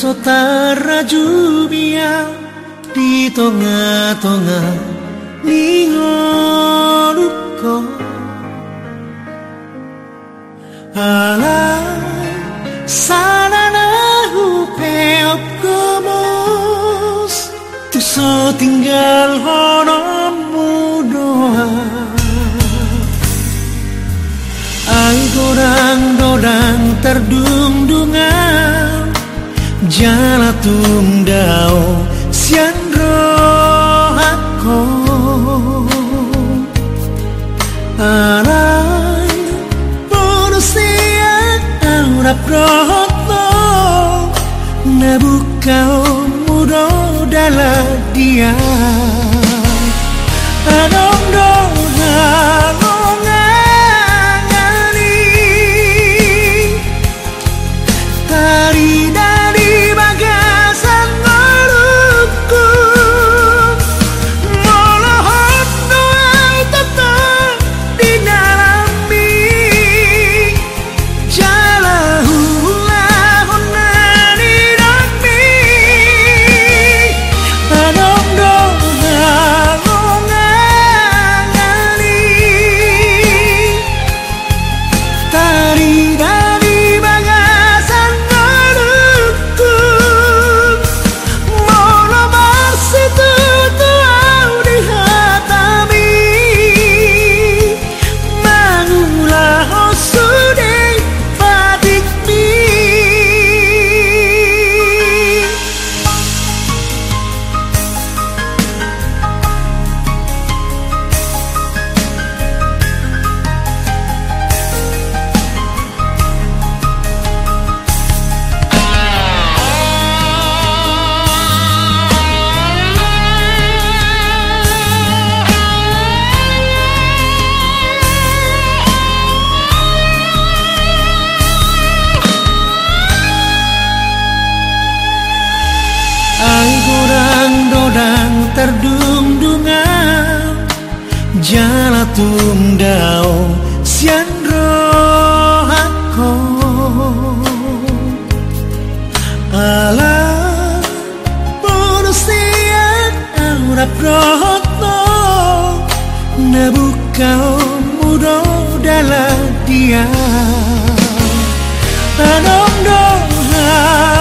sotara jubia di tengah-tengah ningoruko ala sana na hupeop gomos tu so tinggal honomu doa. Ai godang-dodang terdung-dungan Jala tungdao sian rohako Arai manusia aurap rohto Nabukau mudo dalam dia Adong dong terdung-dungan Jala tungdao sian rohako. Ala manusia aurap rohto Nabukau mudo dalam dia. Tanong doa